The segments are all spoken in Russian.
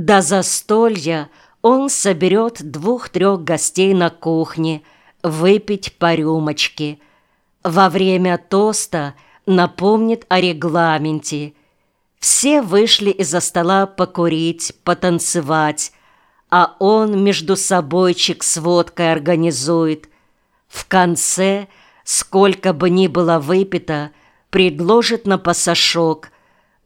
До застолья он соберет двух-трех гостей на кухне, выпить по рюмочке. Во время тоста напомнит о регламенте. Все вышли из-за стола покурить, потанцевать, а он между собойчик с водкой организует. В конце, сколько бы ни было выпито, предложит на пасашок,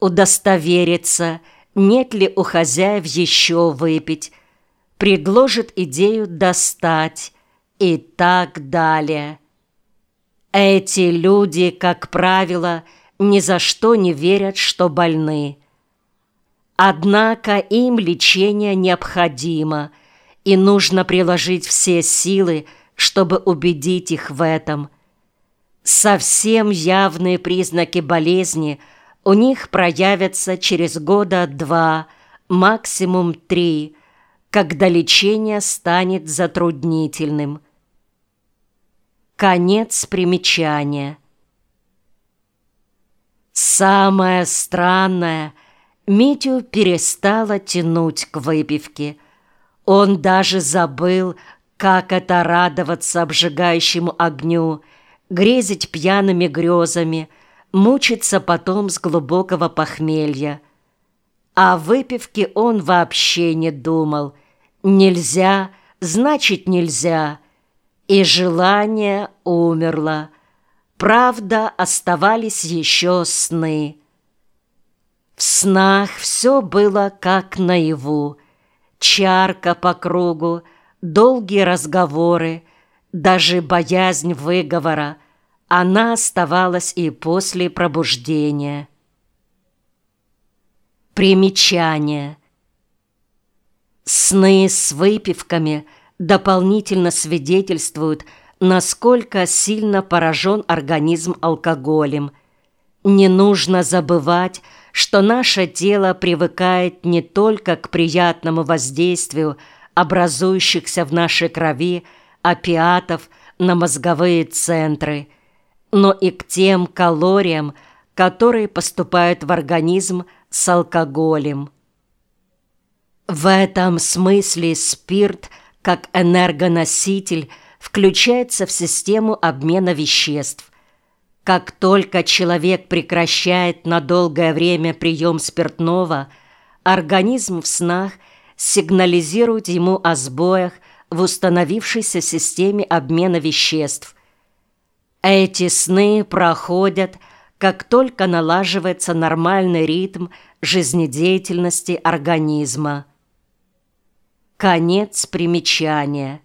удостовериться, нет ли у хозяев еще выпить, предложит идею достать и так далее. Эти люди, как правило, ни за что не верят, что больны. Однако им лечение необходимо, и нужно приложить все силы, чтобы убедить их в этом. Совсем явные признаки болезни у них проявятся через года два, максимум три, когда лечение станет затруднительным. Конец примечания. Самое странное, Митю перестало тянуть к выпивке. Он даже забыл, как это радоваться обжигающему огню, грезить пьяными грезами, мучиться потом с глубокого похмелья. О выпивке он вообще не думал. Нельзя, значит нельзя. И желание умерло. Правда, оставались еще сны. В снах все было как наяву. Чарка по кругу, долгие разговоры, даже боязнь выговора, она оставалась и после пробуждения. Примечание. Сны с выпивками дополнительно свидетельствуют, насколько сильно поражен организм алкоголем. Не нужно забывать, что наше тело привыкает не только к приятному воздействию, образующихся в нашей крови опиатов на мозговые центры, но и к тем калориям, которые поступают в организм с алкоголем. В этом смысле спирт, как энергоноситель, включается в систему обмена веществ. Как только человек прекращает на долгое время прием спиртного, организм в снах – сигнализируют ему о сбоях в установившейся системе обмена веществ. Эти сны проходят, как только налаживается нормальный ритм жизнедеятельности организма. Конец примечания.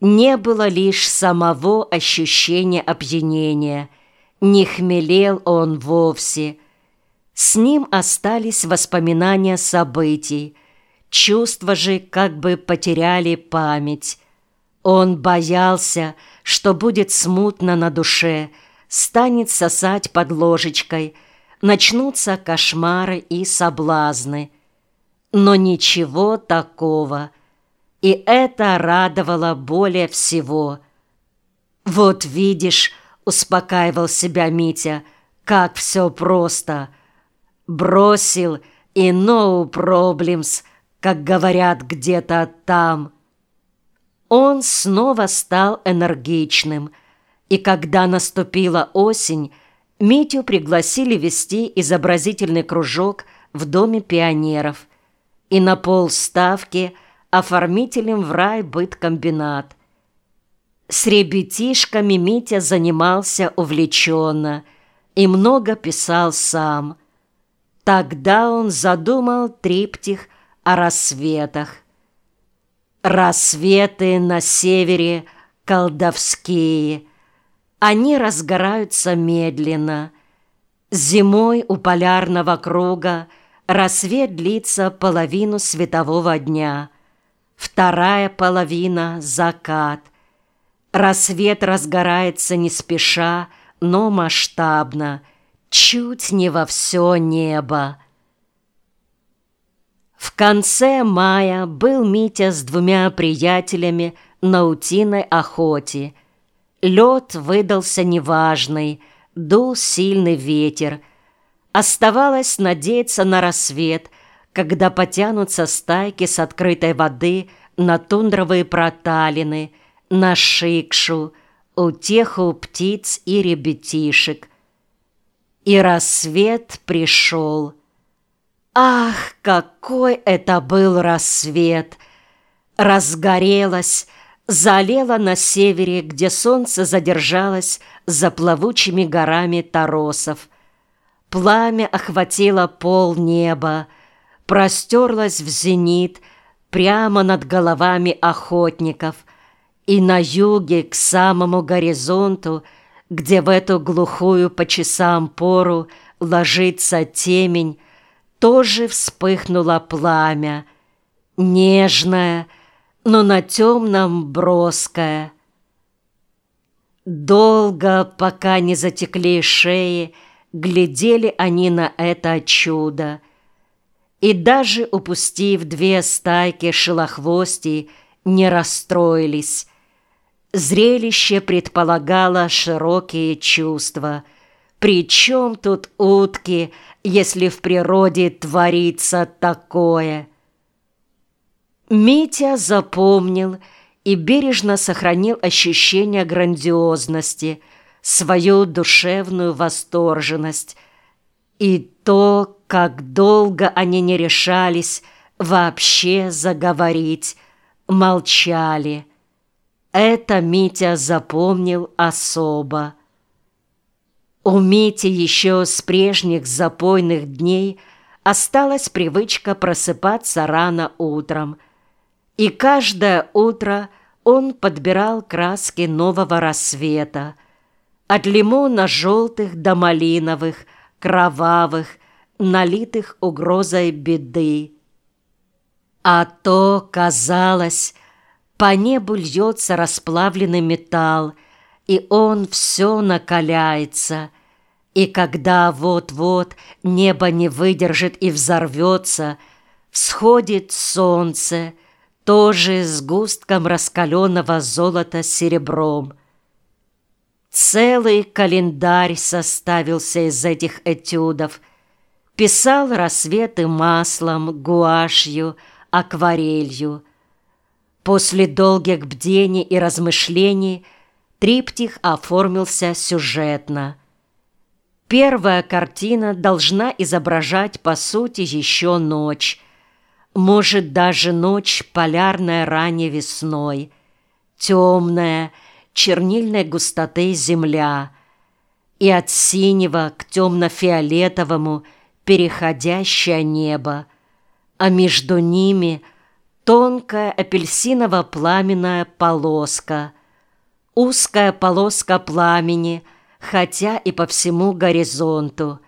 Не было лишь самого ощущения опьянения, не хмелел он вовсе – с ним остались воспоминания событий, чувства же как бы потеряли память. Он боялся, что будет смутно на душе, станет сосать под ложечкой, начнутся кошмары и соблазны. Но ничего такого, и это радовало более всего. «Вот видишь», — успокаивал себя Митя, — «как все просто», — Бросил и no problems, как говорят где-то там. Он снова стал энергичным, и когда наступила осень, Митю пригласили вести изобразительный кружок в Доме пионеров и на полставки оформителем в райбыткомбинат. С ребятишками Митя занимался увлеченно и много писал сам – Тогда он задумал триптих о рассветах. Рассветы на севере колдовские. Они разгораются медленно. Зимой у полярного круга рассвет длится половину светового дня. Вторая половина — закат. Рассвет разгорается не спеша, но масштабно — чуть не во все небо. В конце мая был Митя с двумя приятелями на утиной охоте. Лед выдался неважный, дул сильный ветер. Оставалось надеяться на рассвет, когда потянутся стайки с открытой воды на тундровые проталины, на шикшу, утеху птиц и ребятишек. И рассвет пришел. Ах, какой это был рассвет! Разгорелась, залила на севере, где солнце задержалось за плавучими горами торосов. Пламя охватило пол неба, простерлось в зенит прямо над головами охотников, и на юге к самому горизонту, где в эту глухую по часам пору ложится темень, тоже вспыхнуло пламя, нежное, но на темном броское. Долго, пока не затекли шеи, глядели они на это чудо. И даже упустив две стайки шелохвостей, не расстроились. Зрелище предполагало широкие чувства. Причем тут утки, если в природе творится такое? Митя запомнил и бережно сохранил ощущение грандиозности, свою душевную восторженность и то, как долго они не решались вообще заговорить, молчали. Это Митя запомнил особо. У Мити еще с прежних запойных дней. Осталась привычка просыпаться рано утром – и каждое утро он подбирал краски нового рассвета, от лимона желтых до малиновых, кровавых, налитых угрозой беды. А то, казалось, по небу льется расплавленный металл, и он все накаляется, и когда вот-вот небо не выдержит и взорвется, всходит солнце — тоже с густком раскаленного золота серебром. Целый календарь составился из этих этюдов. Писал рассветы маслом, гуашью, акварелью. После долгих бдений и размышлений триптих оформился сюжетно. Первая картина должна изображать, по сути, еще ночь – может, даже ночь полярная ранней весной, темная, чернильной густоты земля, и от синего к темно-фиолетовому переходящее небо, а между ними тонкая апельсиново-пламенная полоска, узкая полоска пламени, хотя и по всему горизонту.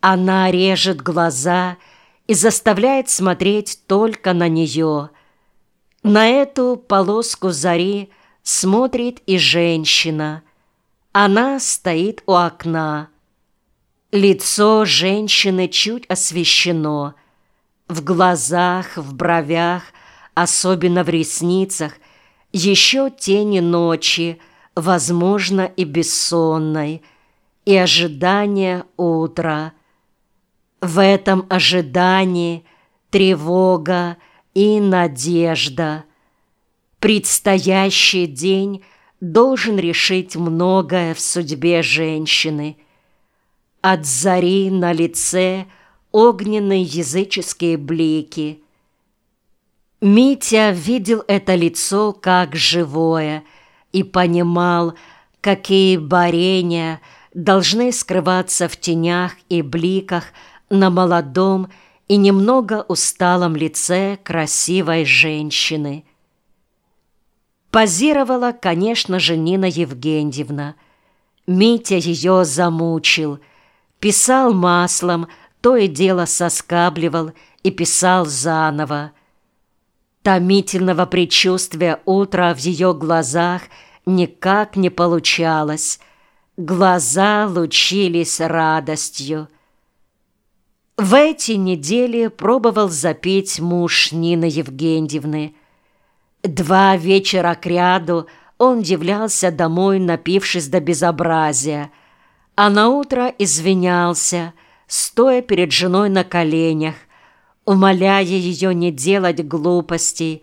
Она режет глаза и, заставляет смотреть только на нее. На эту полоску зари смотрит и женщина. Она стоит у окна. Лицо женщины чуть освещено. В глазах, в бровях, особенно в ресницах, еще тени ночи, возможно, и бессонной, и ожидание утра — в этом ожидании тревога и надежда. Предстоящий день должен решить многое в судьбе женщины. От зари на лице огненные языческие блики. Митя видел это лицо как живое и понимал, какие борения должны скрываться в тенях и бликах на молодом и немного усталом лице красивой женщины. Позировала, конечно же, Нина Евгеньевна. Митя ее замучил, писал маслом, то и дело соскабливал и писал заново. Томительного предчувствия утра в ее глазах никак не получалось. Глаза лучились радостью. В эти недели пробовал запеть муж Нины Евгеньевны. Два вечера кряду он являлся домой, напившись до безобразия, а наутро извинялся, стоя перед женой на коленях, умоляя ее не делать глупостей,